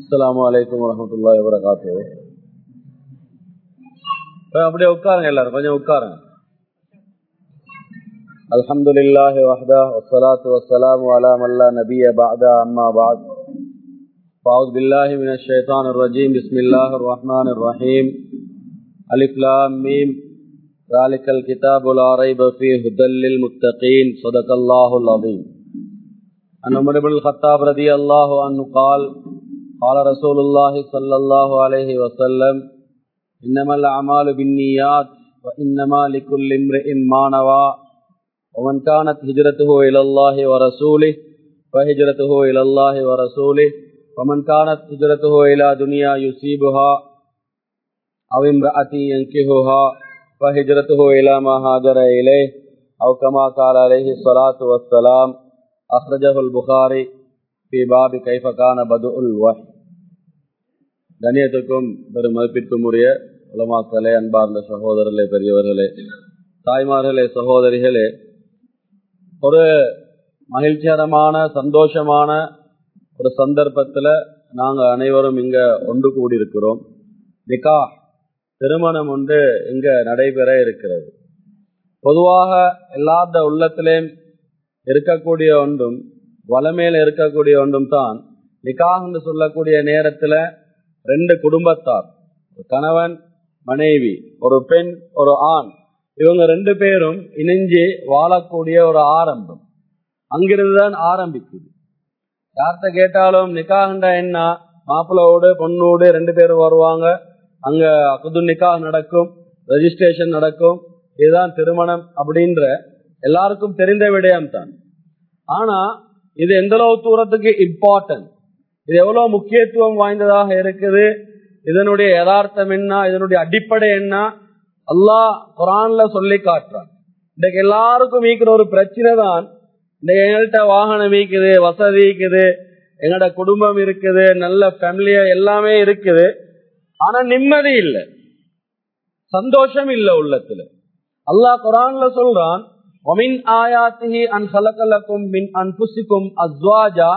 அஸ்லாம் வலைக்கம் வரமத்துல்லா வரகாத்து அப்படியே உட்காருங்க எல்லாரும் கொஞ்சம் உட்காருங்க الحمد لله وحده والصلاة والسلام على من لا نبي بعد أما بعد فأعوذ بالله من الشيطان الرجيم بسم الله الرحمن الرحيم ألف لام ميم ذلك الكتاب لا ريب فيه هدى للمتقين صدق الله العظيم عن عمر بن الخطاب رضي الله عنه قال قال رسول الله صلى الله عليه وسلم إنما الأعمال بالنيات وإنما لكل امرئ ما نوى ومن كانت هجرته إلى الله ورسوله فهجرته إلى الله ورسوله ومن كانت هجرته إلى دنيا يصيبها أو امرأة ينكهها فهجرته إلى ما هاجر إليه أو كما قال عليه الصلاة والسلام أخرجه البخاري பாபி கைஃபகான பது உல் வஹ் கண்ணியத்துக்கும் பெரும் மதிப்பிற்கும் உரிய உலமாக்களே அன்பார்ந்த சகோதரர்களே பெரியவர்களே தாய்மார்களே சகோதரிகளே ஒரு மகிழ்ச்சிகரமான சந்தோஷமான ஒரு சந்தர்ப்பத்தில் நாங்கள் அனைவரும் இங்கே ஒன்று கூடியிருக்கிறோம். நிகா திருமணம் ஒன்று இங்கே நடைபெற இருக்கிறது. பொதுவாக எல்லாத்த உள்ளத்திலேயும் இருக்கக்கூடிய ஒன்றும் வளமையில் இருக்கக்கூடிய ஒன்றும் தான். நிக்காக சொல்லக்கூடிய நேரத்தில் ரெண்டு குடும்பத்தார். கணவன் மனைவி ஒரு பெண் ஒரு ஆண். இவங்க ரெண்டு பேரும் இணைஞ்சு வாழக்கூடிய ஒரு ஆரம்பம். அங்கிருந்து தான் ஆரம்பிக்குது. யார்கிட்ட கேட்டாலும் நிக்காகண்டா என்ன? மாப்பிளோடு பொண்ணோடு ரெண்டு பேரும் வருவாங்க. அங்க அகுது நிக்காக நடக்கும் ரெஜிஸ்ட்ரேஷன் நடக்கும். இதுதான் திருமணம் அப்படின்ற எல்லாருக்கும் தெரிந்த விடயம் தான் ஆனா இது எந்த அளவு தூரத்துக்கு இம்பார்ட்டன்ட் இது எவ்வளவு முக்கியத்துவம் வாய்ந்ததாக இருக்குது? இதனுடைய யதார்த்தம் என்ன? இதனுடைய அடிப்படை என்ன? அல்லாஹ் குரான்ல சொல்லி காட்டுறான். இன்றைக்கு எல்லாருக்கும் ஈக்கிற ஒரு பிரச்சனை தான் இன்றைக்கு எங்கள்கிட்ட வாகனம் ஈக்குது வசதி இருக்குது எங்களோட குடும்பம் இருக்குது நல்ல ஃபேமிலிய எல்லாமே இருக்குது. ஆனா நிம்மதி இல்லை. சந்தோஷம் இல்லை உள்ளத்துல. அல்லாஹ் குரான்ல சொல்றான் ஒமின் أن அன் لكم மின் أنفسكم أزواجا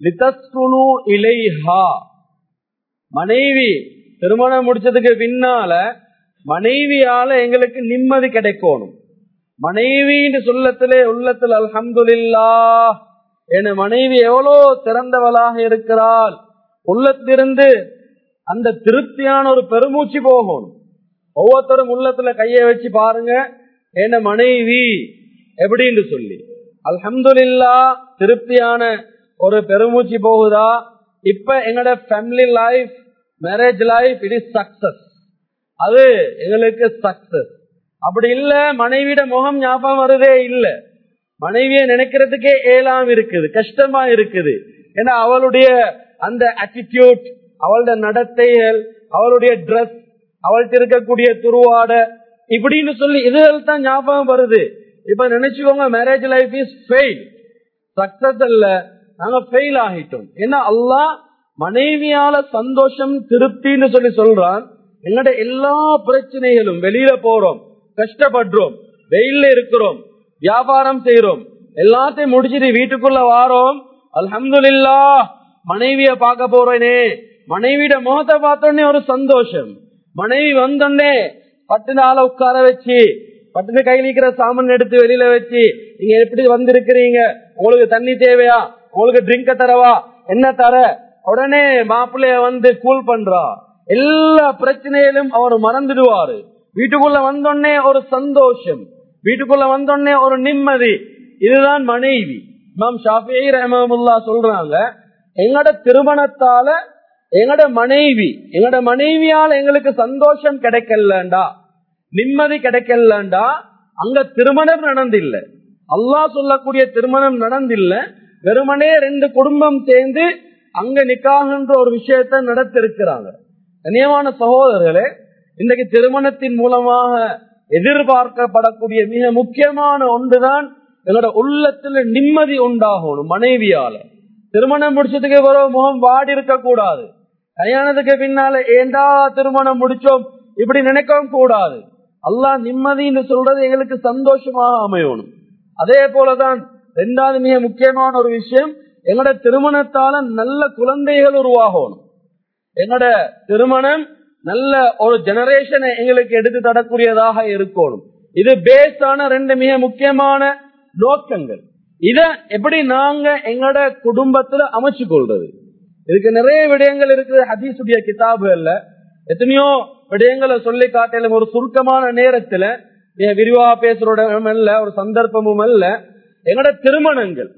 லிதஸ்குனு إليها. மனைவி திருமணம் முடிச்சதுக்கு பின்னால மனைவியால எங்களுக்கு நிம்மதி கிடைக்கணும். மனைவின்னு சொல்லத்திலே உள்ளத்தில் அல்ஹம்துல்லா என மனைவி எவ்வளோ திறந்தவளாக இருக்கிறாள். உள்ளத்திலிருந்து அந்த திருப்தியான ஒரு பெருமூச்சு போகணும். ஒவ்வொருத்தரும் உள்ளத்துல கையை வச்சு பாருங்க. என்ன மனைவி எப்படின்னு சொல்லி. அல்ஹம்துல்லா திருப்தியான ஒரு பெருமூச்சு போகுதா? இப்ப எங்களோட family life marriage life it success அது எங்களுக்கு சக்சஸ் அப்படி இல்ல மனைவியோட முகம் ஞாபகம் வருதே இல்ல. மனைவியை நினைக்கிறதுக்கே ஏலாம் இருக்குது கஷ்டமா இருக்குது. ஏன்னா அவளுடைய அந்த ஆட்டிடியூட் அவளுடைய நடத்தைகள் அவளுடைய ட்ரெஸ் அவள்கிட்ட இருக்கக்கூடிய துருவாட இப்படின்னு சொல்லி இதுகள் தான் ஞாபகம் வருது. இப்ப நினைச்சுக்கோங்க marriage life is fail success அல்ல. நாங்க ஃபெயில் ஆகிட்டோம். ஏன்னா அல்லா மனைவியால சந்தோஷம் திருப்தின்னு சொல்லி சொல்றான். எங்கட எல்லா பிரச்சனைகளும் வெளியில போறோம். கஷ்டப்படுறோம். வெயில்ல இருக்கிறோம். வியாபாரம் செய்யறோம் எல்லாத்தையும் முடிச்சுட்டு வீட்டுக்குள்ள வாரோம். அல்ஹம்துல்லா மனைவிய பார்க்க போறேனே. மனைவியோட முகத்தை பார்த்தோன்னே ஒரு சந்தோஷம். மனைவி வந்தோடனே பத்து நாள உட்கார வச்சு பட்டுன்னு கையில் இருக்கிற சாமான் எடுத்து வெளியில வச்சு நீங்க எப்படி வந்திருக்கிறீங்க? உங்களுக்கு தண்ணி தேவையா? உங்களுக்கு ட்ரிங்க தரவா? என்ன தர? உடனே மாப்பிள்ளைய வந்து கூல் பண்றா. எல்லா பிரச்சனையிலும் அவர் மறந்துடுவாரு. வீட்டுக்குள்ள வந்தோடனே ஒரு சந்தோஷம். வீட்டுக்குள்ள வந்தோடனே ஒரு நிம்மதி. இதுதான் மனைவி. மாம் ஷாஃபி ரஹமுல்லா சொல்றாங்க எங்கட திருமணத்தால எங்கட மனைவி எங்கட மனைவியால் எங்களுக்கு சந்தோஷம் கிடைக்கலண்டா. நிம்மதி கிடைக்கலண்டா? அங்க திருமணம் நடந்தில்ல. அல்லா சொல்லக்கூடிய திருமணம் நடந்தில்ல. வெறுமனே ரெண்டு குடும்பம் சேர்ந்து அங்க நிக்காகன்ற ஒரு விஷயத்த நடத்திருக்கிறாங்க. கண்ணியமான சகோதரர்களே இன்றைக்கு திருமணத்தின் மூலமாக எதிர்பார்க்கப்படக்கூடிய மிக முக்கியமான ஒன்றுதான் எங்களோட உள்ளத்துல நிம்மதி உண்டாகணும் மனைவியால. திருமணம் முடிச்சதுக்கு பிறகு முகம் வாடி இருக்க கூடாது. கல்யாணத்துக்கு பின்னால ஏண்டா திருமணம் முடிச்சோம்? இப்படி நினைக்கவும் கூடாது. அல்லாஹ் நிம்மதின்னு சொல்றது எங்களுக்கு சந்தோஷமாக அமையணும். அதே போலதான் ரெண்டாவது மிக முக்கியமான ஒரு விஷயம் எங்களோட திருமணத்தால நல்ல குழந்தைகள் உருவாகணும். எங்களோட திருமணம் நல்ல ஒரு ஜெனரேஷனை எங்களுக்கு எடுத்து தரக்கூடியதாக இருக்கணும். இது பேஸ்டான ரெண்டு மிக முக்கியமான நோக்கங்கள். இத எப்படி நாங்க எங்களோட குடும்பத்துல அமைச்சு கொள்றது இதுக்கு நிறைய விடயங்கள் இருக்குது ஹதீசுடைய கிதாபுகள்ல. எத்தனையோ விடயங்களை சொல்லி காட்டிலும் ஒரு சுருக்கமான நேரத்துல மிக விரிவா பேசுறோட அல்ல ஒரு சந்தர்ப்பமும் அல்ல. எங்களோட திருமணங்கள்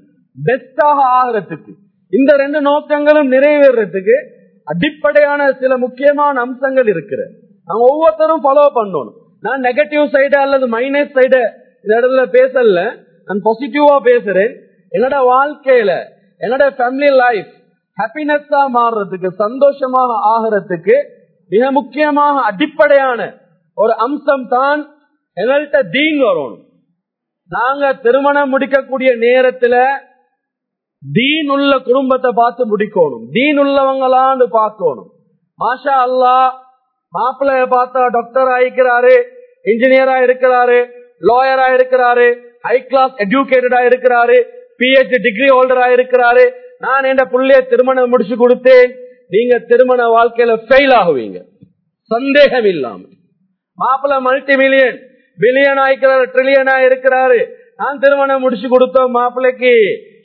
பெஸ்டாக ஆகிறதுக்கு இந்த ரெண்டு நோக்கங்களும் நிறைவேறதுக்கு அடிப்படையான சில முக்கியமான அம்சங்கள் இருக்கிற. நாங்க ஒவ்வொருத்தரும் ஃபாலோ பண்ணணும். நான் நெகட்டிவ் சைடு அல்லது மைனஸ் சைடு இந்த இடத்துல பேசல. நான் பாசிட்டிவா பேசுறேன். என்னோட வாழ்க்கையில என்னோட ஃபேமிலி லைஃப் ஹாப்பினஸா மாறுறதுக்கு சந்தோஷமாக ஆகிறதுக்கு மிக முக்கியமாக அடிப்படையான ஒரு அம்சம் தான் எங்கள்கிட்ட தீன் வரணும் நாங்க திருமணம் முடிக்கக்கூடிய நேரத்துல தீன் உள்ள குடும்பத்தை பார்த்து முடிக்கணும். தீன் உள்ளவங்களான்னு பார்க்கணும். மாஷா அல்லா மாப்பிள்ளைய பார்த்தா டாக்டர் ஆயிக்கிறாரு இன்ஜினியரா இருக்கிறாரு லாயரா இருக்கிறாரு ஹை கிளாஸ் எஜுகேட்டடா இருக்கிறாரு பிஹெச்டி டிகிரி ஹோல்டரா இருக்கிறாரு நான் என் பிள்ளைய திருமணம் முடிச்சு கொடுத்தேன். நீங்க திருமண வாழ்க்கையில ஃபெயில் ஆகுவீங்க. சந்தேகம் இல்லாம மாப்பிள்ள மல்டி மில்லியன் பில்லியன் ஆயிக்கிறாரு ட்ரில்லியன் இருக்கிறாரு. நான் திருமணம் முடிச்சு கொடுத்தோம் மாப்பிள்ளைக்கு.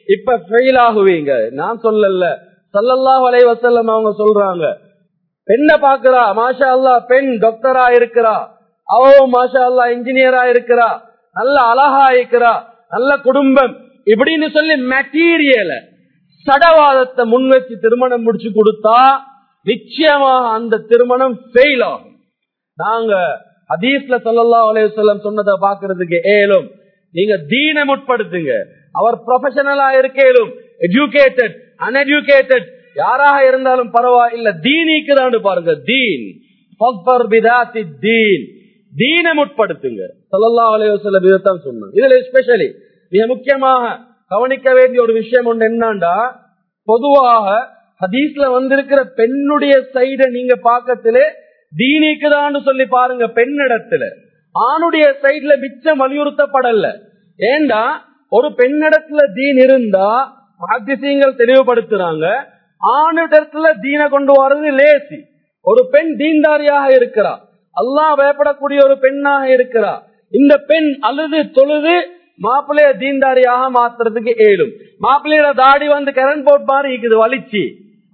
இப்ப ஃபெயில் ஆகுவீங்க. நான் சொல்லல. சல்லல்லா வலை வசல்லம் அவங்க சொல்றாங்க. பெண்ணை பாக்குறா மாஷா அல்லா பெண் டாக்டரா இருக்கிறா. அவவும் மாஷா அல்லா இன்ஜினியரா இருக்கிறா. நல்ல அழகா இருக்கிறா நல்ல குடும்பம். இப்படின்னு சொல்லி மெட்டீரியலை சடவாதத்தை முன்வச்சு திருமணம் முடிச்சு கொடுத்தா நிச்சயமாக அந்த திருமணம் ஃபெயில் ஆகும். நாங்க ஹதீஸ்ல சொல்லல்லா அலையம் சொன்னதை பாக்குறதுக்கு ஏலும் நீங்க தீன முற்படுத்துங்க. அவர் ப்ரொஃபஷனலா இருக்கேலும் எஜுகேட்டட் அன்எஜுகேட்டட் யாராக இருந்தாலும் பரவாயில்ல தீனிக்குதான்னு பாருங்க தீன். தீன். தீன முற்படுத்துங்க. சல்லல்லா அலையம் இதைத்தான் சொன்னாங்க. இதுல எஸ்பெஷலி மிக முக்கியமாக கவனிக்க வேண்டிய ஒரு விஷயம் ஒன்று என்னான்டா பொதுவாக ஹதீஸ்ல வந்திருக்கிற பெண்ணுடைய சைட நீங்க பாக்கத்திலே தீனிக்குதான்னு சொல்லி பாருங்க பெண்ணிடத்துல ஆணுடைய சைட்ல மிச்சம் வலியுறுத்தப்படல. ஏண்டா? ஒரு பெண்ணிடத்துல தீன் இருந்தா அதிசயங்கள் தெளிவுபடுத்துறாங்க ஆணிடத்துல தீனை கொண்டு வர்றது லேசி. ஒரு பெண் தீன்தாரியாக இருக்கிறா. அல்லா பயப்படக்கூடிய ஒரு பெண்ணாக இருக்கிறா. இந்த பெண் அழுது தொழுது மாப்பிள்ளைய தீன்தாரியாக மாத்துறதுக்கு ஏழும். மாப்பிள்ளையோட தாடி வந்து கரண்ட் போட் மாதிரி இருக்குது வலிச்சு.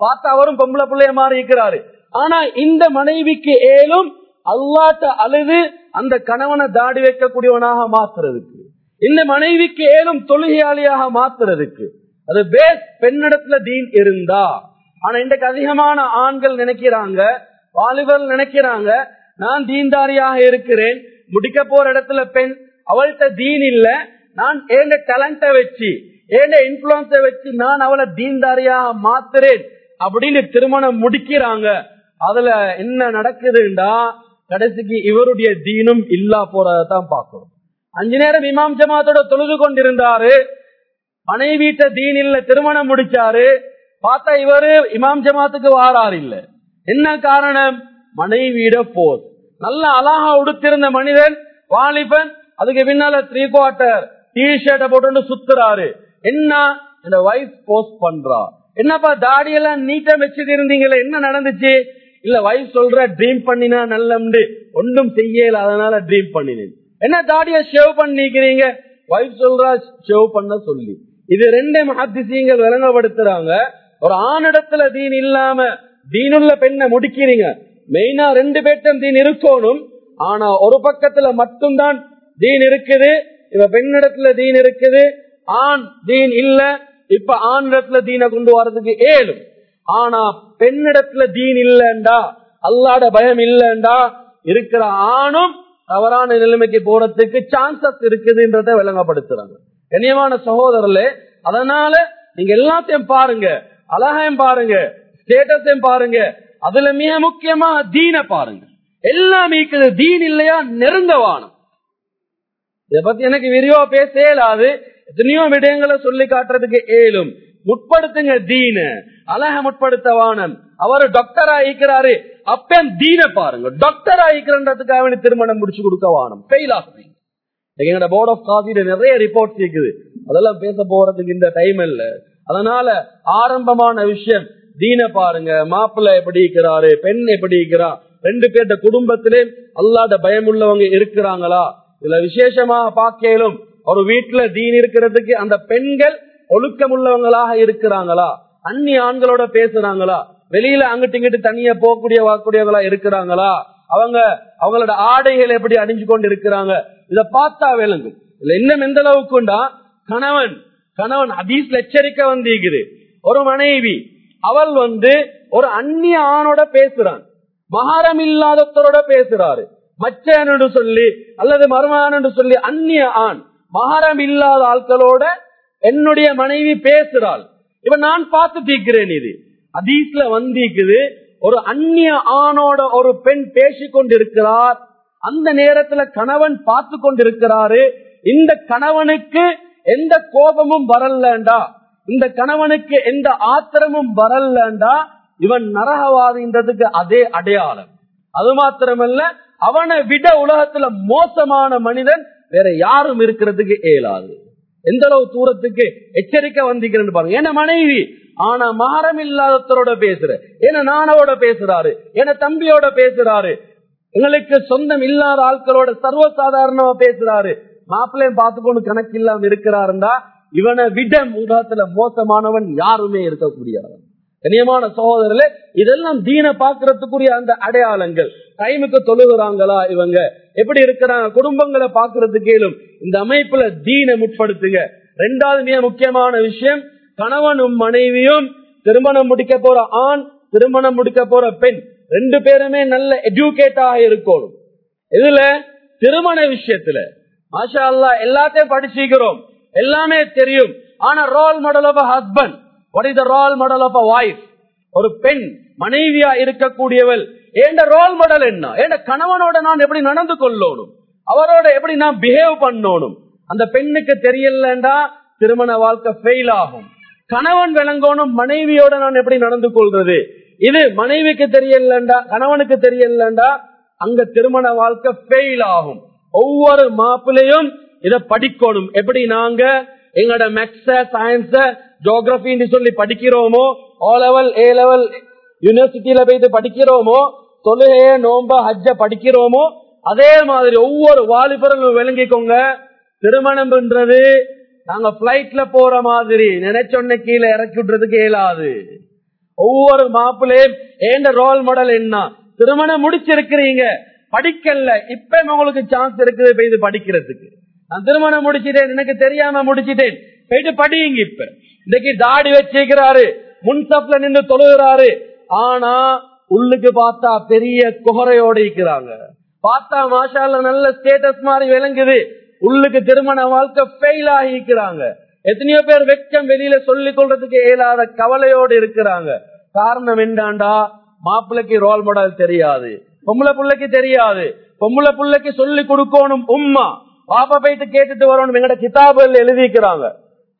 பார்த்தா அவரும் பொம்பளை பிள்ளைய மாதிரி இருக்கிறாரு ஆனா இந்த மனைவிக்கு ஏழும் அல்லாட்ட அழுது அந்த கணவனை தாடி வைக்கக்கூடியவனாக மாத்துறதுக்கு. இந்த மனைவிக்கு ஏழும் தொழுகையாளியாக மாத்துறதுக்கு. அது பேஸ் பெண்ணிடத்துல தீன் இருந்தா. ஆனா இன்றைக்கு அதிகமான ஆண்கள் நினைக்கிறாங்க வாலிபர்கள் நினைக்கிறாங்க நான் தீன்தாரியாக இருக்கிறேன் முடிக்க போற இடத்துல பெண் அவள்கிட்ட தீன் இல்ல. நான் ஏண்ட டேலண்ட வச்சு ஏண்ட இன்ஃபுளுன்ஸ வச்சு நான் அவளை தீன்தாரியாக மாத்துறேன் அப்படின்னு திருமணம் முடிக்கிறாங்க. அதுல என்ன நடக்குதுண்டா? கடைசிக்கு இவருடைய தீனும் இல்லா போறதான் பார்க்கணும் அஞ்சு நேரம் இமாம் ஜமாத்தோட தொழுது கொண்டிருந்தாரு. மனைவிட்ட தீன் இல்ல திருமணம் முடிச்சாரு. பார்த்தா இவரு இமாம் ஜமாத்துக்கு வாரார் இல்ல. என்ன காரணம்? மனைவியிட போர். நல்ல அழகா உடுத்திருந்த மனிதன் வாலிபன் அதுக்கு பின்னால த்ரீ குவார்டர் டி ஷர்ட்டை போட்டு சுத்துறாரு. என்ன? இந்த வைஃப் போஸ்ட் பண்றா. என்னப்பா தாடியெல்லாம் நீட்டா வச்சுட்டு இருந்தீங்களே என்ன நடந்துச்சு? இல்ல வைஃப் சொல்ற ட்ரீம் பண்ணினா நல்லம்னு ஒன்றும் செய்யல அதனால ட்ரீம் பண்ணினேன். என்ன தாடிய ஷேவ் பண்ணிக்கிறீங்க? வைஃப் சொல்றா ஷேவ் பண்ண சொல்லி. இது ரெண்டே மகதிசியங்கள் விளங்கப்படுத்துறாங்க. ஒரு ஆணிடத்துல தீன் இல்லாம தீனுள்ள பெண்ணை முடிக்கிறீங்க மெயினா ரெண்டு பேர்ட்டும் தீன் இருக்கணும். ஆனா ஒரு பக்கத்துல மட்டும்தான் தீன் இருக்குது இப்ப பெண்ணிடத்துல தீன் இருக்குது ஆண் தீன் இல்ல இப்ப ஆணிடத்துல தீனை கொண்டு வர்றதுக்கு ஏழும் ஆனா பெண்ணிடத்துல தீன் இல்லண்டா அல்லாட பயம் இல்லண்டா இருக்கிற ஆணும் தவறான நிலைமைக்கு போறதுக்கு சான்சஸ் இருக்குதுன்றத விளங்கப்படுத்துறாங்க. கண்ணியமான சகோதரர்களே அதனால நீங்க எல்லாத்தையும் பாருங்க அழகையும் பாருங்க ஸ்டேட்டஸையும் பாருங்க அதுல மிக முக்கியமா தீன பாருங்க. எல்லாம் இருக்குது தீன் இல்லையா நெருங்கவானம் இதை பத்தி எனக்கு விரிவா பேச இயலாது எத்தனையோ விடயங்களை சொல்லி காட்டுறதுக்கு ஏழும். முற்படுத்துங்க தீன. அழக முற்படுத்த வானம் அவர் டாக்டர் ஆயிக்கிறாரு. அப்பன் தீன பாருங்க. டாக்டர் ஆயிக்கிறன்றதுக்காக வேண்டி திருமணம் முடிச்சு கொடுக்க வானம் ஃபெயில் ஆகுறீங்க எங்களோட போர்ட் ஆஃப் காஃபில நிறைய ரிப்போர்ட் இருக்குது. அதெல்லாம் பேச போறதுக்கு இந்த டைம் இல்ல. அதனால ஆரம்பமான விஷயம் தீன பாருங்க. மாப்பிள்ளை எப்படி இருக்கிறாரு? பெண் எப்படி இருக்கிறா? ரெண்டு பேர்த்த குடும்பத்திலே அல்லாத பயம் உள்ளவங்க இருக்கிறாங்களா? இதுல விசேஷமா பார்க்கலும் ஒரு வீட்டுல தீன் இருக்கிறதுக்கு அந்த பெண்கள் ஒழுக்கம் உள்ளவங்களாக இருக்கிறாங்களா? அந்நி ஆண்களோட பேசுறாங்களா? வெளியில அங்கிட்டு இங்கிட்டு தனியா போகக்கூடிய வாக்கூடியவங்களா இருக்கிறாங்களா? அவங்க அவங்களோட ஆடைகள் எப்படி அணிஞ்சு கொண்டு இருக்கிறாங்க? இத பார்த்தா விளங்கும். இதுல இன்னும் எந்த அளவுக்குண்டா? கணவன் கணவன் அதீஸ்ல எச்சரிக்கை வந்திருக்குது. ஒரு மனைவி அவள் வந்து ஒரு அந்நிய ஆணோட பேசுறான். மகாரம் இல்லாதத்தரோட பேசுறாரு. மச்சான் என்று சொல்லி அல்லது மருமான் என்று சொல்லி அந்நிய ஆண் மகாரம் இல்லாத ஆட்களோட என்னுடைய மனைவி பேசுறாள். இப்ப நான் பார்த்து தீக்கிறேன் இது. அதீஸ்ல வந்திக்குது ஒரு அந்நிய ஆணோட ஒரு பெண் பேசிக் கொண்டிருக்கிறார் அந்த நேரத்துல கணவன் பார்த்து கொண்டிருக்கிறாரு இந்த கணவனுக்கு எந்த கோபமும் வரலண்டா? இந்த கணவனுக்கு எந்த ஆத்திரமும் வரலண்டா? இவன் நரகவாதின்றதுக்கு அதே அடையாளம். அது மாத்திரமல்ல அவனை விட உலகத்துல மோசமான மனிதன் வேற யாரும் இருக்கிறதுக்கு இயலாது. எந்த அளவு தூரத்துக்கு எச்சரிக்கை வந்திக்கிறேன்னு பாருங்க. என்ன மனைவி? ஆனா மாறம் இல்லாதவரோட பேசுற. என்ன நானோட பேசுறாரு? என தம்பியோட பேசுறாரு? எங்களுக்கு சொந்தம் இல்லாத ஆட்களோட சர்வசாதாரணமா பேசுறாரு. மாப்பிள்ளையும் பார்த்துக்கொண்டு கணக்கு இல்லாம இருக்கிறாருந்தா இவனை விட உலகத்துல மோசமானவன் யாருமே இருக்கக்கூடியவன் கனியமான சகோதரர்களே இதெல்லாம் தீன பாக்குறதுக்குரிய அந்த அடையாளங்கள். டைமுக்கு தொழுகிறாங்களா இவங்க? எப்படி இருக்கிறாங்க? குடும்பங்களை பாக்குறதுக்கு கேளும். இந்த அமைப்புல தீனை முற்படுத்துங்க. ரெண்டாவது மிக முக்கியமான விஷயம் கணவனும் மனைவியும் திருமணம் முடிக்க போற ஆண் திருமணம் முடிக்க போற பெண். ரெண்டு பேருமே நல்ல எஜுகேட்டாக இருக்கணும். இதுல திருமண விஷயத்துல மாஷா அல்லா எல்லாத்தையும் படிச்சுக்கிறோம். எல்லாமே தெரியும். ஆனா role model of husband what is the role model of a wife ஒரு பெண் மனைவியா இருக்கக்கூடியவள் ஏண்ட ரோல் மாடல் என்ன? ஏண்ட கணவனோட நான் எப்படி நடந்து கொள்ளணும் அவரோட எப்படி நான் பிஹேவ் பண்ணணும் அந்த பெண்ணுக்கு தெரியலண்டா திருமண வாழ்க்கை ஃபெயில் ஆகும். கணவன் விளங்கணும் மனைவியோட நான் எப்படி நடந்து கொள்றது? இது மனைவிக்கு தெரியலண்டா கணவனுக்கு தெரியலண்டா அங்க திருமண வாழ்க்கை ஃபெயில் ஆகும். ஒவ்வொரு மாப்பிளையும் இதை படிக்கணும். எப்படி நாங்க எங்களோட மேக்ஸ சயின்ஸ ஜோகிரபின்னு சொல்லி படிக்கிறோமோ ஓ லெவல் ஏ லெவல் யூனிவர்சிட்டியில போயிட்டு படிக்கிறோமோ தொழுகைய நோம்ப ஹஜ்ஜ படிக்கிறோமோ அதே மாதிரி ஒவ்வொரு வாலிபர்களும் விளங்கிக்கோங்க. திருமணம் பண்றது நாங்க பிளைட்ல போற மாதிரி நினைச்சொன்ன கீழே இறக்கி விடுறதுக்கு இயலாது. ஒவ்வொரு மாப்பிள்ளையும் ஏண்ட ரோல் மாடல் என்ன? திருமணம் முடிச்சிருக்கிறீங்க படிக்கல இப்ப உங்களுக்கு சான்ஸ் இருக்குது போய் படிக்கிறதுக்கு. நான் திருமணம் முடிச்சிட்டேன் எனக்கு தெரியாம முடிச்சிட்டேன் போயிட்டு படியுங்க இப்ப. இன்னைக்கு தாடி வச்சிருக்கிறாரு முன்சப்ல நின்று தொழுகிறாரு. ஆனா உள்ளுக்கு பார்த்தா பெரிய குகரையோட இருக்கிறாங்க. பார்த்தா மாஷால நல்ல ஸ்டேட்டஸ் மாதிரி விளங்குது. உள்ளுக்கு திருமண வாழ்க்கை ஃபெயில் ஆகி இருக்கிறாங்க. எத்தனையோ பேர் வெக்கம் வெளியில சொல்லிக் கொள்றதுக்கு இயலாத கவலையோடு இருக்கிறாங்க. காரணம் என்னண்டா மாப்பிள்ளைக்கு ரோல் மாடல் தெரியாது. பொம்பளை பிள்ளைக்கு தெரியாது. பொம்பளை பிள்ளைக்கு சொல்லி கொடுக்கணும் உம்மா. பாப்பா போயிட்டு கேட்டுட்டு வரணும் எங்கட கிதாபுகள் எழுதிக்கிறாங்க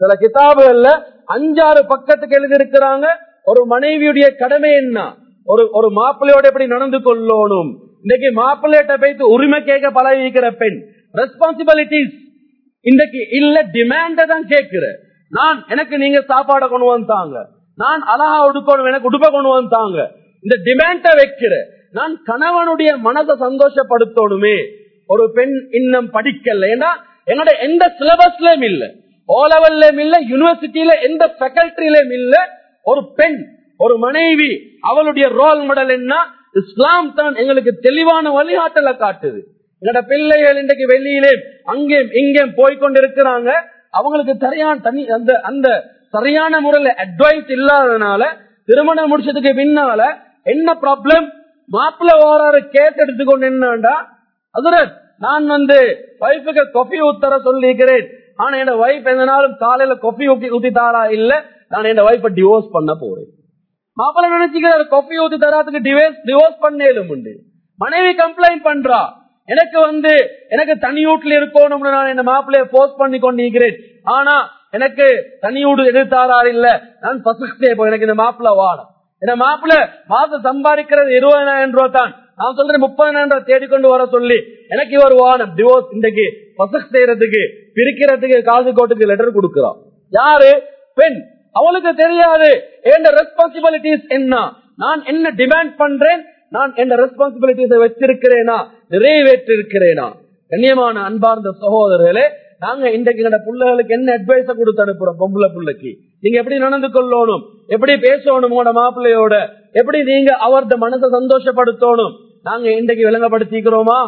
சில கிதாபுகள்ல அஞ்சாறு பக்கத்துக்கு எழுதி இருக்கிறாங்க ஒரு மனைவியுடைய கடமை என்ன? ஒரு ஒரு மாப்பிள்ளையோட எப்படி நடந்து கொள்ளணும்? இன்னைக்கு மாப்பிள்ளையிட்ட போயிட்டு உரிமை கேட்க பழகிக்கிற பெண் ரெஸ்பான்சிபிலிட்டிஸ் இன்றைக்கு இல்ல டிமாண்ட தான் கேட்கிற. நான் எனக்கு நீங்க சாப்பாடை கொண்டு வந்தாங்க நான் அழகா உடுக்கணும் எனக்கு உடுப்பை கொண்டு வந்தாங்க இந்த டிமாண்ட வைக்கிற. நான் கணவனுடைய மனதை சந்தோஷப்படுத்தணுமே. ஒரு பெண் இன்னும் படிக்கல. ஏன்னா என்னோட எந்த சிலபஸ்லயும் இல்ல. ஓ லெவல்லயும் இல்ல யூனிவர்சிட்டியில எந்த ஃபேக்கல்டிலயும் இல்ல. ஒரு பெண் ஒரு மனைவி அவளுடைய ரோல் மாடல் என்ன? இஸ்லாம் தான் எங்களுக்கு தெளிவான வழிகாட்டலை காட்டுது. எங்கட பிள்ளைகள் இன்றைக்கு வெளியிலே அங்கேயும் இங்கேயும் போய்கொண்டிருக்கிறாங்க. அவங்களுக்கு சரியான தனி அந்த அந்த சரியான முறையில அட்வைஸ் இல்லாததுனால திருமணம் முடிச்சதுக்கு பின்னால என்ன ப்ராப்ளம் மாப்பிள்ள ஓராறு கேட்டு எடுத்துக்கொண்டு என்னண்டா அதுரன் நான் வந்து வைஃபுக்கு கொஃபி ஊத்தர சொல்லிக்கிறேன். ஆனா என் வைஃப் எந்த நாளும் காலையில கொஃபி ஊத்தி ஊத்தி தாரா? இல்ல நான் என் வைஃபை டிவோர்ஸ் பண்ண போறேன். மாப்பிள்ள நினைச்சுக்கிறாரு கொஃபி ஊத்தி தராத்துக்கு டிவோர்ஸ் டிவோர்ஸ் பண்ணேலும் உண்டு. மனைவி கம்ப்ளைண்ட் பண்றா. எனக்கு வந்து எனக்கு தனி வீட்டுல இருக்கணும்னு நான் என்ன மாப்பிள்ளைய போஸ்ட் பண்ணி கொண்டிருக்கிறேன். ஆனா எனக்கு தனி வீடு எதிர்த்தாரார் இல்ல. நான் பசுக்கே போ எனக்கு இந்த மாப்பிள்ள வாடும் இந்த மாப்பிள்ள மாசம் சம்பாதிக்கிறது இருபதாயிரம் ரூபாய் தான். நான் சொல்றேன் முப்பதாயிரம் ரூபாய் தேடிக்கொண்டு வர சொல்லி எனக்கு இவர் வானம் டிவோர்ஸ் இன்றைக்கு பசக் செய்யறதுக்கு பிரிக்கிறதுக்கு காசு கோட்டுக்கு லெட்டர் கொடுக்கிறோம் யாரு? பெண். அவளுக்கு தெரியாது. என் ரெஸ்பான்சிபிலிட்டிஸ் என்ன? நான் என்ன டிமாண்ட் பண்றேன்? நான் என் ரெஸ்பான்சிபிலிட்டிஸை வச்சிருக்கிறேனா? நிறைவேற்றிருக்கிறேனா? கண்ணியமான அன்பார்ந்த சகோதரர்களே நாங்க இன்றைக்கு எங்க பிள்ளைகளுக்கு என்ன அட்வைஸ கொடுத்து அனுப்புறோம்? பொம்பளை பிள்ளைக்கு. நீங்க எப்படி நடந்து கொள்ளணும்? எப்படி பேசணும் உங்களோட மாப்பிள்ளையோட? எப்படி நீங்க அவரது மனசை சந்தோஷப்படுத்தணும்? நாங்க இன்றைக்கு விளங்கப்படுத்திக்கிறோமா?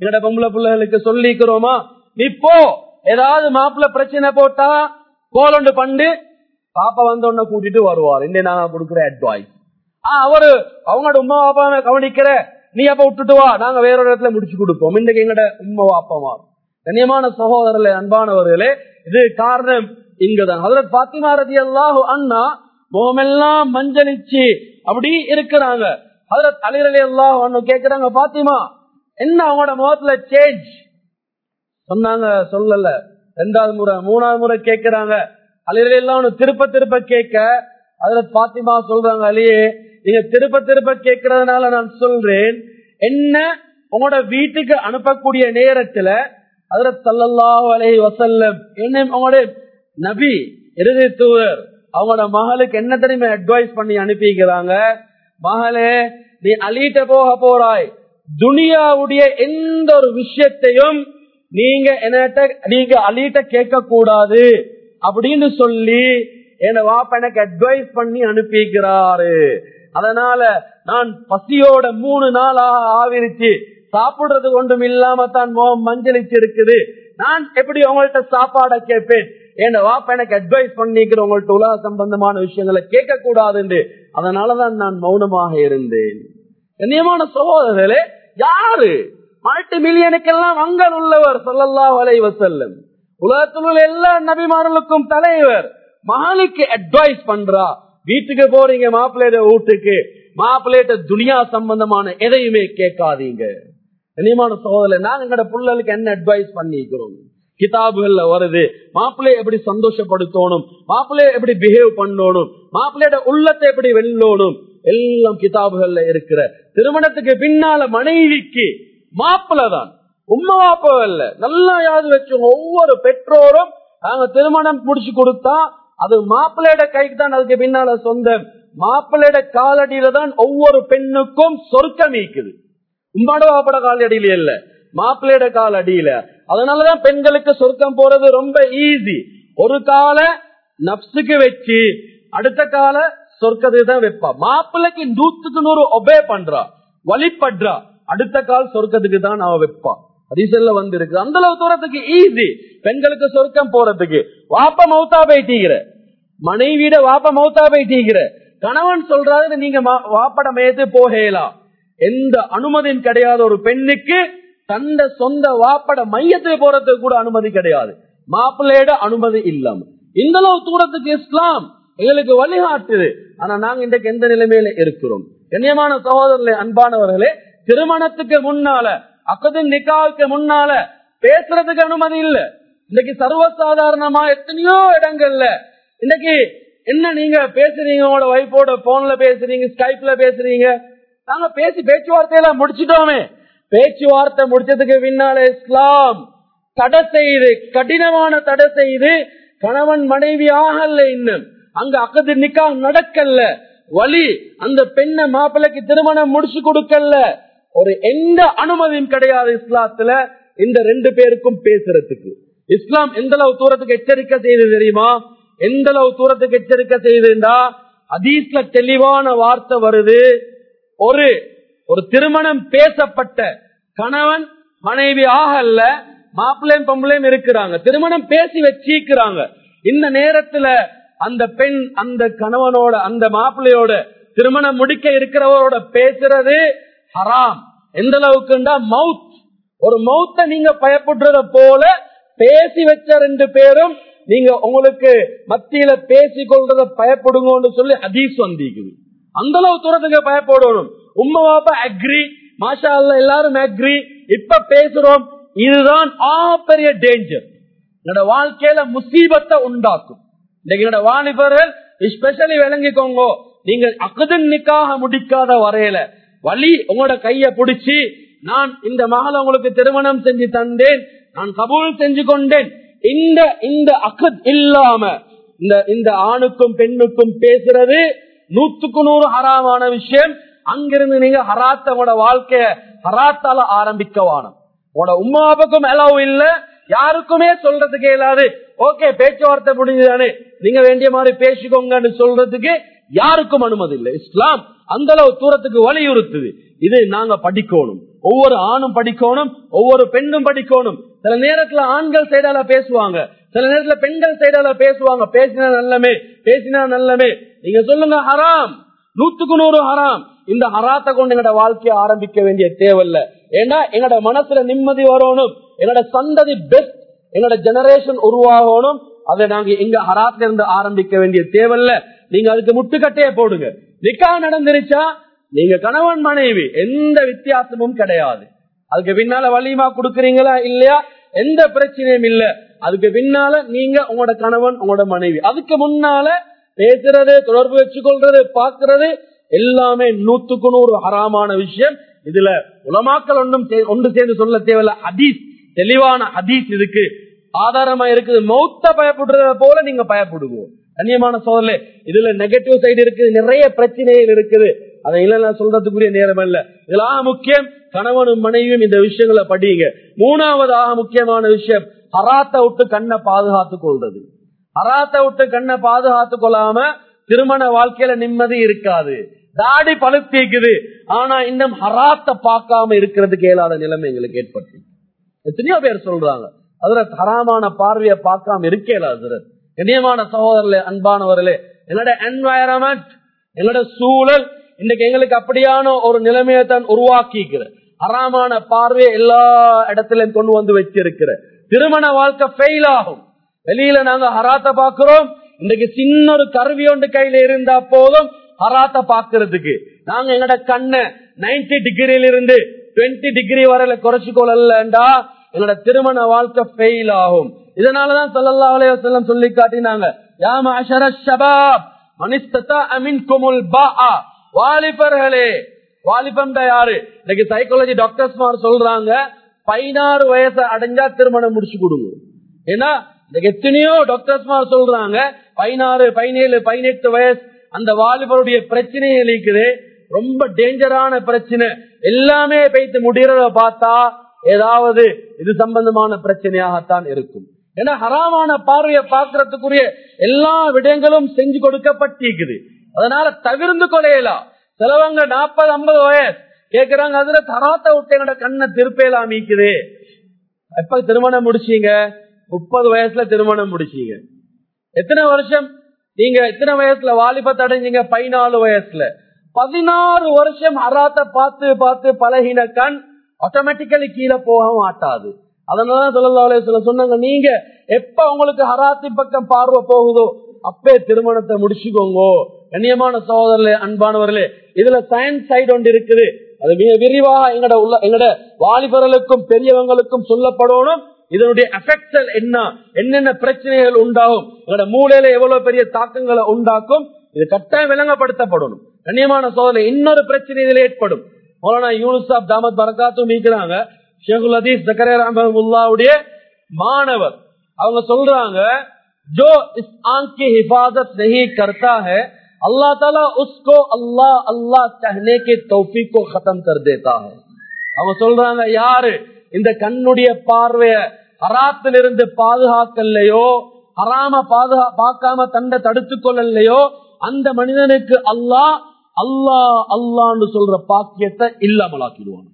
என்னோட பொம்பளை பிள்ளைகளுக்கு சொல்லிக்கிறோமா? நீ போ. ஏதாவது மாப்பிள்ளை பிரச்சனை போட்டா கோலண்டு பண்டு பாப்பா வந்த உடனே கூட்டிட்டு வருவார். இன்னை நாங்க கொடுக்குற அட்வைஸ் அவரு அவங்களோட உமா பாப்பாவை கவனிக்கிற நீ அப்ப விட்டுட்டு வா. நாங்க வேற ஒரு இடத்துல முடிச்சு கொடுப்போம். இன்றைக்கு எங்கட உமா பாப்பமா கண்ணியமான சகோதரர்களே அன்பானவர்களே இது காரணம் இங்கதான். அதில் பாத்திமா ரதி அல்லாஹு அண்ணா முகமெல்லாம் மஞ்சளிச்சு அப்படி இருக்கிறாங்க. அதுல தலைவரலி அல்லாஹ் அண்ணு கேட்கிறாங்க பாத்திமா என்ன அவங்களோட முகத்துல சேஞ்ச் சொன்னாங்க சொல்லல. ரெண்டாவது முறை மூணாவது முறை கேட்கிறாங்க அலிரலி எல்லாம் திருப்ப திருப்ப கேட்க அதுல பாத்திமா சொல்றாங்க அலியே நீங்க திருப்ப திருப்ப கேட்கறதுனால நான் சொல்றேன் என்ன உங்களோட வீட்டுக்கு அனுப்பக்கூடிய நேரத்துல அதுல சல்லல்லாஹு அலைஹி வசல்லம் என்ன உங்களோட நபி இறுதி தூதர் அவங்களோட மகளுக்கு என்ன தெரியுமா அட்வைஸ் பண்ணி அனுப்பிக்கிறாங்க? மகளே நீ அலீட்ட போக போறாய். துனியாவுடைய எந்த ஒரு விஷயத்தையும் நீங்க என்ன நீங்க அலீட்ட கேட்க கூடாது அப்படின்னு சொல்லி என்ன வாப்ப எனக்கு அட்வைஸ் பண்ணி அனுப்பிக்கிறாரு. அதனால நான் பசியோட மூணு நாளாக ஆவிரிச்சு சாப்பிடுறது ஒன்றும் இல்லாம தான் மோகம் மஞ்சளிச்சு இருக்குது நான் எப்படி உங்கள்ட்ட சாப்பாட கேட்பேன்? என் வாப்ப எனக்கு அட்வைஸ் பண்ணிக்கிற உங்கள்ட்ட உலக சம்பந்தமான விஷயங்களை கேட்க கூடாது அதனாலதான் நான் மௌனமாக இருந்தேன். கண்ணியமான சகோதரர்களே யாரு? மல்டி மில்லியனுக்கெல்லாம் அங்கல் உள்ளவர் சொல்லல்லா வலை வசல்லம் உலகத்தில் உள்ள எல்லா நபிமார்களுக்கும் தலைவர். மகளுக்கு அட்வைஸ் பண்றா. வீட்டுக்கு போறீங்க மாப்பிள்ளையோட வீட்டுக்கு. மாப்பிள்ளையிட்ட துனியா சம்பந்தமான எதையுமே கேட்காதீங்க. கண்ணியமான சகோதரர் நாங்க எங்களோட பிள்ளைகளுக்கு என்ன அட்வைஸ் பண்ணிக்கிறோம்? கிதாபுகள்ல வருது. மாப்பிள்ளைய எப்படி சந்தோஷப்படுத்தணும்? மாப்பிள்ளைய எப்படி பிஹேவ் பண்ணணும்? மாப்பிள்ளையோட உள்ளத்தை எப்படி வெல்லணும்? எல்லாம் கிதாபுகள்ல இருக்கிற. திருமணத்துக்கு பின்னால மனைவிக்கு மாப்பிள்ள தான். உண்மை மாப்பிள்ள இல்ல. நல்லா யாது வச்சோங்க ஒவ்வொரு பெற்றோரும் நாங்க திருமணம் முடிச்சு கொடுத்தா அது மாப்பிள்ளையோட கைக்கு தான் அதுக்கு பின்னால சொந்தம். மாப்பிள்ளையோட காலடியில தான் ஒவ்வொரு பெண்ணுக்கும் சொர்க்கம் ஈக்குது உம்மாட வாப்பட காலடியில இல்ல. மாப்பிள்ளையோட கால் அடியில அதனாலதான் பெண்களுக்கு சொர்க்கம் போறது ரொம்ப ஈஸி ஒரு கால நப்சுக்கு வச்சு அடுத்த கால சொர்க்கத்துக்கு தான் வைப்பா. மாப்பிள்ளைக்கு நூத்துக்கு நூறு ஒபே பண்றா வழிபடுறா. அடுத்த கால் சொர்க்கத்துக்கு தான் அவ வைப்பா. அதிசல்ல வந்து இருக்கு அந்த அளவு தூரத்துக்கு ஈஸி பெண்களுக்கு சொர்க்கம் போறதுக்கு. வாப்ப மௌத்தா போயிட்டீங்கிற மனைவியிட வாப்ப மௌத்தா போயிட்டீங்கிற கணவன் சொல்றாரு நீங்க வாப்பட மேத்து போகலாம் எந்த அனுமதியும் கிடையாத ஒரு பெண்ணுக்கு தந்த சொந்த வாப்பட மையத்துக்கு போறதுக்கு கூட அனுமதி கிடையாது. மாப்பிள்ளையோட அனுமதி இல்லாம. இந்த அளவு தூரத்துக்கு இஸ்லாம் எங்களுக்கு வழிகாட்டுது. ஆனா நாங்க இன்றைக்கு எந்த நிலைமையில இருக்கிறோம்? கண்ணியமான சகோதரர்களே அன்பானவர்களே திருமணத்துக்கு முன்னால அக்கதின் நிக்காவுக்கு முன்னால பேசுறதுக்கு அனுமதி இல்ல. இன்னைக்கு சர்வசாதாரணமா எத்தனையோ இடங்கள்ல இன்னைக்கு என்ன நீங்க பேசுறீங்க உங்களோட வைஃபோட போன்ல பேசுறீங்க ஸ்கைப்ல பேசுறீங்க? நாங்க பேசி பேச்சுவார்த்தையில முடிச்சிட்டோமே. பேச்சுவார்த்தை முடிச்சதுக்கு பின்னால இஸ்லாம் தடை செய்து கடினமான தடை செய்து கணவன் மனைவி ஆகல இன்னும். அங்க அக்கது நிக்கா நடக்கல. வழி அந்த பெண்ணை மாப்பிள்ளைக்கு திருமணம் முடிச்சு கொடுக்கல. ஒரு எந்த அனுமதியும் கிடையாது இஸ்லாத்துல இந்த ரெண்டு பேருக்கும் பேசுறதுக்கு. இஸ்லாம் எந்த அளவு தூரத்துக்கு எச்சரிக்கை செய்து தெரியுமா? எந்த அளவு தூரத்துக்கு எச்சரிக்கை செய்துண்டா? அதீஸ்ல தெளிவான வார்த்தை வருது. ஒரு ஒரு திருமணம் பேசப்பட்ட கணவன் மனைவி ஆகல்ல மாப்பிள்ளையும் பொம்பளையும் இருக்கிறாங்க. திருமணம் பேசி வச்சிக்கிறாங்க. இந்த நேரத்துல அந்த பெண் அந்த கணவனோட அந்த மாப்பிள்ளையோட திருமணம் முடிக்க இருக்கிறவரோட பேசுறது ஹராம். எந்த அளவுக்குண்டா? மவுத். ஒரு மவுத்த நீங்க பயப்படுறத போல பேசி வச்ச ரெண்டு பேரும் நீங்க உங்களுக்கு மத்தியில பேசி கொள்றத பயப்படுங்கன்னு சொல்லி ஹதீஸ் வந்திக்குது. அந்த அளவு தூரத்துக்கு பயப்படணும். உண்மை பாப்பா அக்ரி மாஷா அல்ல எல்லாரும் அக்ரி இப்ப பேசுறோம். இதுதான் பெரிய டேஞ்சர் என்னோட வாழ்க்கையில முசீபத்தை உண்டாக்கும். இன்னைக்கு வாலிபர்கள் ஸ்பெஷலி விளங்கிக்கோங்க நீங்க அகதன் நிக்காக முடிக்காத வரையில வலி உங்களோட கைய பிடிச்சி நான் இந்த மகளை உங்களுக்கு திருமணம் செஞ்சு தந்தேன் நான் கபூல் செஞ்சு கொண்டேன். இந்த இந்த அகத் இல்லாம இந்த இந்த ஆணுக்கும் பெண்ணுக்கும் பேசுறது நூத்துக்கு நூறு ஹராமான விஷயம். அங்கிருந்து நீங்க ஹராத்த வாழ்க்கைய ஹராத்தால ஆரம்பிக்க வானம் உங்களோட உமாவுக்கும் அளவு இல்ல யாருக்குமே சொல்றதுக்கு இயலாது ஓகே பேச்சுவார்த்தை முடிஞ்சுதானே நீங்க வேண்டிய மாதிரி பேசிக்கோங்கன்னு சொல்றதுக்கு யாருக்கும் அனுமதி இல்லை. இஸ்லாம் அந்த அளவு தூரத்துக்கு வலியுறுத்துது. இது நாங்க படிக்கணும். ஒவ்வொரு ஆணும் படிக்கணும் ஒவ்வொரு பெண்ணும் படிக்கணும். சில நேரத்துல ஆண்கள் சைடால பேசுவாங்க. சில நேரத்துல பெண்கள் சைடால பேசுவாங்க. பேசினா நல்லமே பேசினா நல்லமே. நீங்க சொல்லுங்க ஹராம். நூத்துக்கு நூறு ஹராம். இந்த ஹராத்தை கொண்டு எங்கட வாழ்க்கையை ஆரம்பிக்க வேண்டிய தேவையில்ல. ஏன்னா எங்கட மனசுல நிம்மதி வரணும். எங்கட சந்ததி பெஸ்ட் எங்களோட ஜெனரேஷன் உருவாகணும். அதை நாங்க எங்க ஹராத்ல இருந்து ஆரம்பிக்க வேண்டிய தேவையில்ல. நீங்க அதுக்கு முட்டுக்கட்டையே போடுங்க. நிக்கா நடந்துருச்சா? நீங்க கணவன் மனைவி எந்த வித்தியாசமும் கிடையாது. அதுக்கு பின்னால வலிமா கொடுக்கறீங்களா? இல்லையா? எந்த பிரச்சனையும் இல்ல. அதுக்கு பின்னால நீங்க உங்களோட கணவன் உங்களோட மனைவி. அதுக்கு முன்னால பேசுறது தொடர்பு வச்சுக்கொள்றது பாக்குறது எல்லாமே நூத்துக்கு நூறு ஹராமான விஷயம். இதுல உலமாக்கள் ஒன்றும் ஒன்று சேர்ந்து சொல்ல தேவையில்ல. ஹதீஸ் தெளிவான ஹதீஸ் இதுக்கு. ஆதாரமா இருக்குது. மௌத்த பயப்படுறத போல நீங்க பயப்படுவோம் கண்ணியமான சோதரே இதுல நெகட்டிவ் சைடு இருக்குது நிறைய பிரச்சனைகள் இருக்குது. அதை இல்ல சொல்றதுக்குரிய நேரம் அல்ல. இதெல்லாம் முக்கியம் கணவனும் மனைவியும் இந்த விஷயங்களை படியுங்க. மூணாவதாக முக்கியமான விஷயம் ஹராத்தை விட்டு கண்ணை பாதுகாத்துக் கொள்றது ஹராத்தை விட்டு கண்ணை பாதுகாத்துக் கொள்ளாம திருமண வாழ்க்கையில நிம்மதி இருக்காது. தாடி பழுத்திக்குது ஆனா இன்னும் ஹராத்தை பார்க்காம இருக்கிறதுக்கு இயலாத நிலைமை எங்களுக்கு ஏற்பட்டு எத்தனையோ பேர் சொல்றாங்க. அதுல ஹராமான பார்வையை பார்க்காம இருக்கல அதுல கண்ணியமான சகோதரர்களே அன்பானவர்களே என்னோட என்வாயரமெண்ட் எங்களோட சூழல் இன்னைக்கு எங்களுக்கு அப்படியான ஒரு நிலைமையை தான் உருவாக்கிக்கிற ஹராமான பார்வையை எல்லா இடத்திலும் கொண்டு வந்து வச்சிருக்கிற திருமண வாழ்க்கை ஃபெயில் ஆகும். வெளியில நாங்க ஹராத்த பாக்குறோம் இன்னைக்கு சின்ன ஒரு கருவி ஒன்று கையில இருந்தா போதும் ஹராத்த பாக்குறதுக்கு நாங்க எங்களோட கண்ணை நைன்டி டிகிரியில இருந்து 20 டிகிரி வரையில குறைச்சு கொள்ளலண்டா என்னோட திருமண வாழ்க்கை ஃபெயில் ஆகும். இதனாலதான் சல்லல்லா அலையம் சொல்லி காட்டினாங்க. வாலிபர்களே வாலிபம் யாரு? இன்னைக்கு சைக்காலஜி டாக்டர்ஸ் சொல்றாங்க பதினாறு வயசு அடைஞ்சா திருமணம் முடிச்சு கொடுங்க. ஏன்னா இன்னைக்கு எத்தனையோ டாக்டர்ஸ் சொல்றாங்க பதினாறு பதினேழு பதினெட்டு வயசு அந்த வாலிபருடைய பிரச்சனையை இருக்குது ரொம்ப டேஞ்சரான பிரச்சனை. எல்லாமே பேய்த்து முடிகிறத பார்த்தா ஏதாவது இது சம்பந்தமான பிரச்சனையாகத்தான் இருக்கும். ஏன்னா ஹராமான பார்வையை பார்க்கறதுக்குரிய எல்லா விடயங்களும் செஞ்சு கொடுக்கப்பட்டிருக்குது. அதனால தவிர்ந்து கொலையலாம் சிலவங்க நாற்பது ஐம்பது வயசு. கேக்குறாங்க அதுல தராத்த விட்டு என்னோட கண்ணை திருப்பேலாம் மீக்குது. எப்ப திருமணம் முடிச்சீங்க? முப்பது வயசுல திருமணம் முடிச்சீங்க. எத்தனை வருஷம்? நீங்க எத்தனை வயசுல வாலிபத்தை அடைஞ்சீங்க பதினாலு வயசுல. பதினாறு வருஷம் அராத்த பார்த்து பார்த்து பழகின கண் ஆட்டோமேட்டிக்கலி கீழே போக மாட்டாது. அதனாலதான் சொல்ல சொன்னாங்க நீங்க எப்ப உங்களுக்கு ஹராத்தி பக்கம் பார்வை போகுதோ அப்பே திருமணத்தை முடிச்சுக்கோங்க. கண்ணியமான சகோதரர்களே அன்பானவர்களே இதுல சயின்ஸ் சைடு ஒன்று இருக்குது. அது மிக விரிவாக எங்கட உள்ள எங்கட வாலிபர்களுக்கும் பெரியவங்களுக்கும் சொல்லப்படணும். இதனுடைய எஃபெக்டல் என்ன? என்னென்ன பிரச்சனைகள் உண்டாகும்? எங்களோட மூளையில எவ்வளவு பெரிய தாக்கங்களை உண்டாக்கும்? இது கட்டாயம் விளங்கப்படுத்தப்படணும். கண்ணியமான சோதனை இன்னொரு பிரச்சனை இதில் ஏற்படும். மௌலானா யூனுசாப் தாமத் பரகாத்தும் நீக்கிறாங்க ஷேகுல் அதீஸ் ஜக்கரே ரஹமுல்லாவுடைய மாணவர் அவங்க சொல்றாங்க जो इस आंख की हिफाजत नहीं करता है अल्लाह ताला उसको अल्लाह अल्लाह कहने के तौफीक को खत्म कर देता है அவங்க சொல்றாங்க யாரு இந்த கண்ணுடைய பார்வைய ஹராத்திலிருந்து பாதுகாக்கலையோ ஹராம பாதுகா பார்க்காம தண்டை தடுத்து கொள்ளலையோ அந்த மனிதனுக்கு அல்லாஹ் அல்லாஹ் அல்லான்னு சொல்ற பாக்கியத்தை இல்லாமலாக்கிடுவாங்க.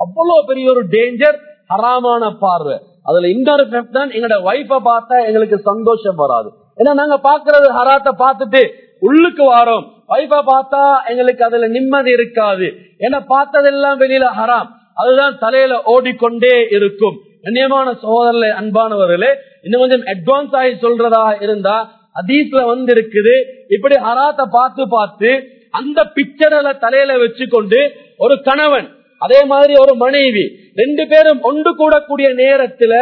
அவ்வளவு பெரிய ஒரு டேஞ்சர் ஹராமான பார்வை. அதுல இன்னொரு தான் எங்களோட வைஃப பார்த்தா எங்களுக்கு சந்தோஷம் வராது. ஏன்னா நாங்க பாக்குறது ஹராத்த பார்த்துட்டு உள்ளுக்கு வாரோம். வைஃபை பார்த்தா எங்களுக்கு அதுல நிம்மதி இருக்காது. ஏன்னா பார்த்ததெல்லாம் வெளியில ஹராம். அதுதான் தலையில ஓடிக்கொண்டே இருக்கும். கண்ணியமான சோதரில் அன்பானவர்களே இன்னும் கொஞ்சம் அட்வான்ஸ் ஆகி சொல்றதா இருந்தா அதீஸ்ல வந்து இருக்குது இப்படி ஹராத்த பார்த்து பார்த்து அந்த பிக்சர்ல தலையில வச்சுக்கொண்டு ஒரு கணவன் அதே மாதிரி ஒரு மனைவி ரெண்டு பேரும் ஒன்று கூடக்கூடிய நேரத்துல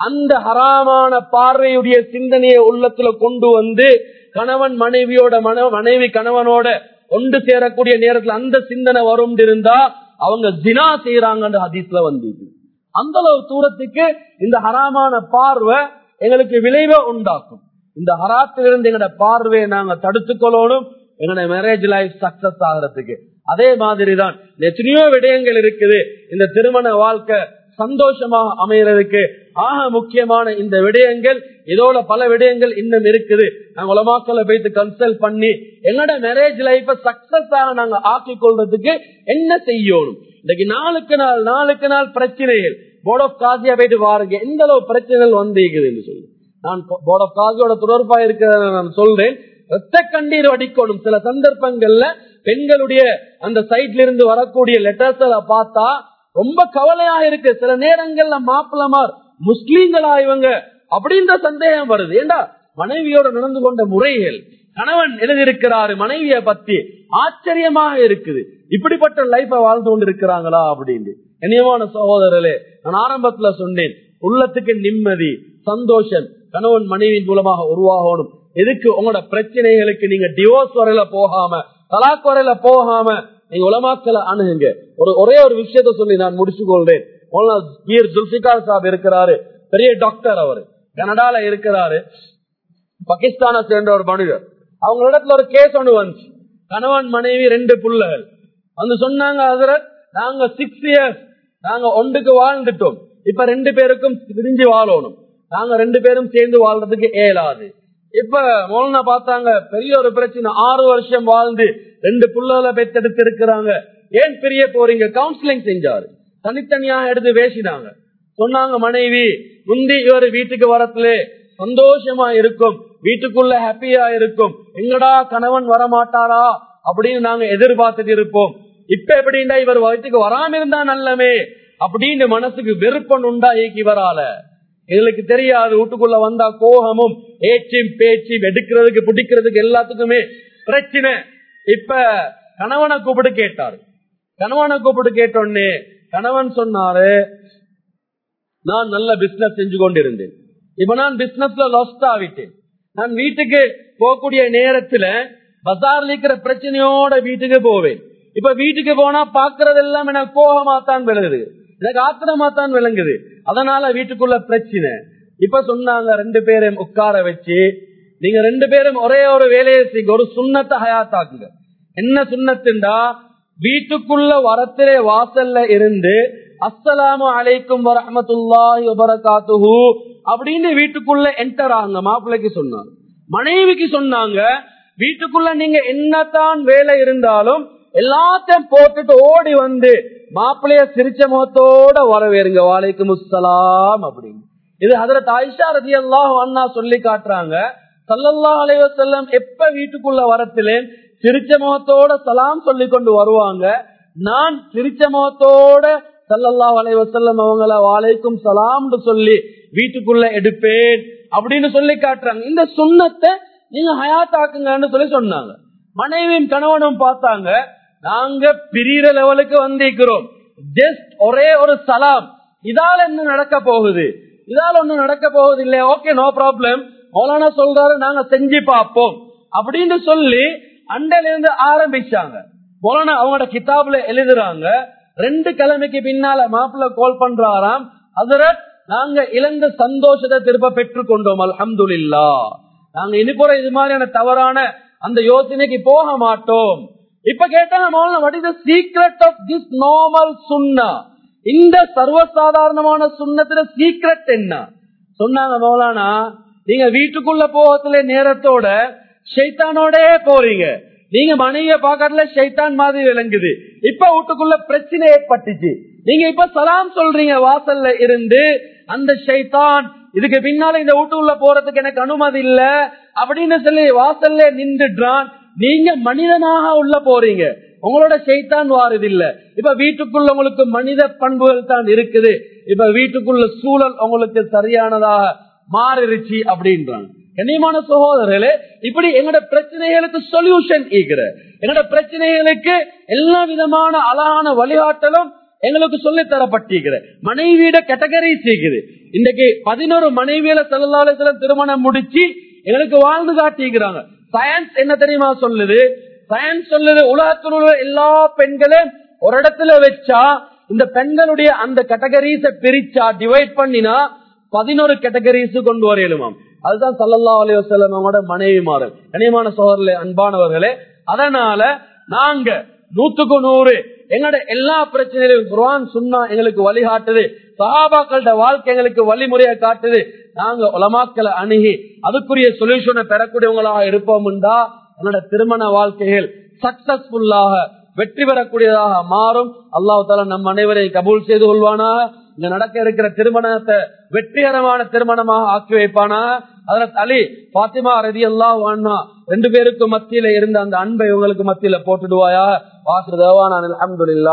அந்த ஹராமான பார்வையுடைய சிந்தனையை உள்ளத்துல கொண்டு வந்து கணவன் மனைவியோட மன மனைவி கணவனோட ஒன்று சேரக்கூடிய நேரத்துல அந்த சிந்தனை வரும் இருந்தா அவங்க தினா செய்யறாங்கன்ற ஹதீஸ்ல வந்து அந்த அளவு தூரத்துக்கு இந்த ஹராமான பார்வை எங்களுக்கு விளைவை உண்டாக்கும். இந்த ஹராத்திலிருந்து எங்களோட பார்வையை நாங்க தடுத்துக்கொள்ளணும். எங்களோட மேரேஜ் லைஃப் சக்சஸ் ஆகிறதுக்கு. அதே மாதிரிதான் எத்தனையோ விடயங்கள் இருக்குது. இந்த திருமண வாழ்க்கை சந்தோஷமாக அமைகிறதுக்கு ஆக முக்கியமான இந்த விடயங்கள் இதோட பல விடயங்கள் இன்னும் இருக்குது. நாங்க உலமாக்களை போயிட்டு கன்சல்ட் பண்ணி எங்களோட மேரேஜ் லைஃப சக்சஸ் ஆக நாங்க ஆக்கி கொள்றதுக்கு என்ன செய்யணும்? இன்னைக்கு நாளுக்கு நாள் நாளுக்கு நாள் பிரச்சனைகள். போர்ட் ஆஃப் காசியா போயிட்டு பாருங்க எந்த அளவு பிரச்சனைகள் வந்திருக்குதுன்னு சொல்லி நான் போர்ட் ஆஃப் காசியோட தொடர்பா இருக்கிறத நான் சொல்றேன். ரத்த கண்ணீர் வடிக்கணும் சில சந்தர்ப்பங்கள்ல பெண்களுடைய அந்த சைட்ல இருந்து வரக்கூடிய லெட்டர்ஸ் பார்த்தா ரொம்ப கவலையா இருக்கு. சில நேரங்கள்ல மாப்பிளமார் முஸ்லீம்களா இவங்க அப்படின்ற சந்தேகம் வருது. ஏண்டா? மனைவியோட நடந்து கொண்ட முறைகள். கணவன் எழுதியிருக்கிறாரு மனைவிய பத்தி ஆச்சரியமாக இருக்குது. இப்படிப்பட்ட லைஃப வாழ்ந்து கொண்டு இருக்கிறாங்களா அப்படின்னு. கண்ணியமான சகோதரர்களே நான் ஆரம்பத்துல சொன்னேன் உள்ளத்துக்கு நிம்மதி சந்தோஷம் கணவன் மனைவியின் மூலமாக உருவாகணும். எதுக்கு உங்களோட பிரச்சனைகளுக்கு நீங்க டிவோர்ஸ் வரையில போகாம தலாக் வரையில போகாம நீங்க உலமாக்கல அணுகுங்க. ஒரு ஒரே ஒரு விஷயத்த சொல்லி நான் முடிச்சு கொள்றேன் ஜுல்பிகார் சாப் இருக்கிறாரு. பெரிய டாக்டர் அவரு. கனடால இருக்கிறாரு. பாகிஸ்தானை சேர்ந்த ஒரு மனிதர். அவங்க இடத்துல ஒரு கேஸ் ஒன்று வந்துச்சு. கணவன் மனைவி ரெண்டு பிள்ளைகள். வந்து சொன்னாங்க அதுல நாங்க சிக்ஸ் இயர்ஸ் நாங்க ஒன்றுக்கு வாழ்ந்துட்டோம். இப்ப ரெண்டு பேருக்கும் பிரிஞ்சு வாழணும். நாங்க ரெண்டு பேரும் சேர்ந்து வாழ்றதுக்கு ஏலாது இப்ப மோலனா பார்த்தாங்க பெரிய ஒரு பிரச்சனை. ஆறு வருஷம் வாழ்ந்து ரெண்டு புள்ளகளை பெத்தெடுத்து இருக்கிறாங்க ஏன் பெரிய போறீங்க? கவுன்சிலிங் செஞ்சாரு. தனித்தனியாக எடுத்து பேசினாங்க. சொன்னாங்க மனைவி முந்தி இவர் வீட்டுக்கு வரத்துல சந்தோஷமா இருக்கும். வீட்டுக்குள்ள ஹாப்பியா இருக்கும். எங்கடா கணவன் வரமாட்டாரா? அப்படின்னு நாங்க எதிர்பார்த்துட்டு இருப்போம். இப்ப எப்படின்னா இவர் வயிற்றுக்கு வராம இருந்தா நல்லமே? அப்படின்னு மனசுக்கு வெறுப்பன் உண்டாக்கி வரால எங்களுக்கு தெரியாது வீட்டுக்குள்ள வந்தா கோகமும் ஏச்சும் பேச்சும் எடுக்கிறதுக்கு பிடிக்கிறதுக்கு எல்லாத்துக்குமே பிரச்சனை. இப்ப கணவனை கூப்பிட்டு கேட்டாரு. கணவனை கூப்பிட்டு கேட்டோடனே கணவன் சொன்னாரு நான் நல்ல பிசினஸ் செஞ்சு கொண்டிருந்தேன். இப்ப நான் பிசினஸ்ல லாஸ்ட் ஆகிட்டேன். நான் வீட்டுக்கு போகக்கூடிய நேரத்துல பசார்ல இருக்கிற பிரச்சனையோட வீட்டுக்கு போவேன். இப்ப வீட்டுக்கு போனா பாக்குறதெல்லாம் எனக்கு கோபமா தான் எனக்கு ஆத்திரமா தான் விளங்குது. அதனால வீட்டுக்குள்ள பிரச்சனை. இப்ப சொன்னாங்க ரெண்டு பேரும் உட்கார வச்சு நீங்க ரெண்டு பேரும் ஒரே ஒரு வேலையை செய்ய ஒரு சுண்ணத்தை ஹயாத்தாக்குங்க. என்ன சுண்ணத்துண்டா? வீட்டுக்குள்ள வரத்திலே வாசல்ல இருந்து அஸ்ஸலாமு அலைக்கும் வரமத்துல்லாஹி வபரகாத்துஹு அப்படின்னு வீட்டுக்குள்ள என்டர் ஆகுங்க மாப்பிள்ளைக்கு சொன்னாங்க. மனைவிக்கு சொன்னாங்க வீட்டுக்குள்ள நீங்க என்னத்தான் வேலை இருந்தாலும் எல்லாத்தையும் போட்டுட்டு ஓடி வந்து மாப்பிள்ளைய சிரிச்ச முகத்தோட வரவேறுங்க. வாழைக்கு முஸ்ஸலாம் அப்படின்னு. இது அதுல தாய்ஷா ரதி அல்லாஹ் அண்ணா சொல்லி காட்டுறாங்க. சல்லல்லா அலைவசல்லம் எப்ப வீட்டுக்குள்ள வரத்திலே சிரிச்ச முகத்தோட சலாம் சொல்லி கொண்டு வருவாங்க. நான் சிரிச்ச முகத்தோட சல்லல்லா அலைவசல்லம் அவங்கள வாழைக்கும் சலாம்னு சொல்லி வீட்டுக்குள்ள எடுப்பேன் அப்படின்னு சொல்லி காட்டுறாங்க. இந்த சுண்ணத்தை நீங்க ஹயாத்தாக்குங்கன்னு சொல்லி சொன்னாங்க. மனைவியும் கணவனும் பார்த்தாங்க. நாங்க பிரியிற லெவலுக்கு வந்திருக்கிறோம். ஜஸ்ட் ஒரே ஒரு சலாம். இதால என்ன நடக்க போகுது? இதால ஒன்னும் நடக்க போகுது இல்லையா? ஓகே நோ ப்ராப்ளம் மௌலானா சொல்றாரு நாங்க செஞ்சு பார்ப்போம். அப்படின்னு சொல்லி அண்டையில இருந்து ஆரம்பிச்சாங்க. மௌலானா அவங்களோட கிதாப்ல எழுதுறாங்க. ரெண்டு கிழமைக்கு பின்னால மாப்பிள்ள கால் பண்றாராம். அதுல நாங்க இழந்த சந்தோஷத்தை திரும்ப பெற்றுக் கொண்டோம் அல்ஹம்துலில்லா. நாங்க இனிப்புற இது மாதிரியான தவறான அந்த யோசனைக்கு போக மாட்டோம். இப்ப கேட்டாங்க what is the secret of this normal சுன்னா இந்த சர்வசாதாரணமான சுண்ணத்துல சீக்ரெட் என்ன? சொன்னாங்க மௌலானா நீங்க வீட்டுக்குள்ள போகத்துல நேரத்தோட ஷைத்தானோட போறீங்க. நீங்க மனைவிய பாக்கறதுல ஷைத்தான் மாதிரி விளங்குது. இப்ப வீட்டுக்குள்ள பிரச்சனை ஏற்பட்டுச்சு. நீங்க இப்ப சலாம் சொல்றீங்க வாசல்ல இருந்து அந்த ஷைத்தான் இதுக்கு பின்னால இந்த வீட்டுக்குள்ள போறதுக்கு எனக்கு அனுமதி இல்ல அப்படின்னு சொல்லி வாசல்ல நின்றுடுறான். நீங்க மனிதனாக உள்ள போறீங்க. உங்களோட செய்தான் வாருது இல்ல. இப்ப வீட்டுக்குள்ள உங்களுக்கு மனித பண்புகள் தான் இருக்குது. இப்ப வீட்டுக்குள்ள சூழல் உங்களுக்கு சரியானதாக மாறிடுச்சு அப்படின்றாங்க. கண்ணியமான சகோதரர்களே இப்படி எங்களோட பிரச்சனைகளுக்கு சொல்யூஷன் ஈகிற எங்களோட பிரச்சனைகளுக்கு எல்லா விதமான அழகான வழிகாட்டலும் எங்களுக்கு சொல்லி தரப்பட்டிருக்கிற. மனைவியோட கேட்டகரி செய்கிறது இன்னைக்கு பதினோரு மனைவியில செல்லாலயத்துல திருமணம் முடிச்சு எங்களுக்கு வாழ்ந்து காட்டிக்கிறாங்க சயின்ஸ் என்ன தெரியுமா சொல்லுது? சயின்ஸ் சொல்லுது உலகத்தில் உள்ள எல்லா பெண்களும் ஒரு இடத்துல வச்சா இந்த பெண்களுடைய அந்த கேட்டகரிஸ பிரிச்சா டிவைட் பண்ணினா பதினோரு கேட்டகரிஸ் கொண்டு வரையலுமாம் அதுதான் சல்லல்லா அலையோட மனைவி மாறல் கனியமான சோதரிலே அன்பானவர்களே அதனால நாங்க நூத்துக்கு நூறு எங்களோட எல்லா பிரச்சனையிலும் குரான் சுண்ணா எங்களுக்கு வழிகாட்டுது. சாபாக்களோட வாழ்க்கை எங்களுக்கு வழிமுறையை காட்டுது. நாங்க உலமாக்களை அணுகி அதுக்குரிய சொல்யூஷனை பெறக்கூடியவங்களாக இருப்போம்டா என்னோட திருமண வாழ்க்கைகள் சக்சஸ்ஃபுல்லாக வெற்றி பெறக்கூடியதாக மாறும். அல்லாஹ் தாலா நம் அனைவரை கபூல் செய்து கொள்வானாக. இங்க நடக்க இருக்கிற திருமணத்தை வெற்றிகரமான திருமணமாக ஆக்கி வைப்பானா? அதுல தலி பாத்திமா ரதி எல்லாம் ரெண்டு பேருக்கும் மத்தியில இருந்த அந்த அன்பை உங்களுக்கு மத்தியில போட்டுடுவாயா? வாசுதேவான அலமதுல்லா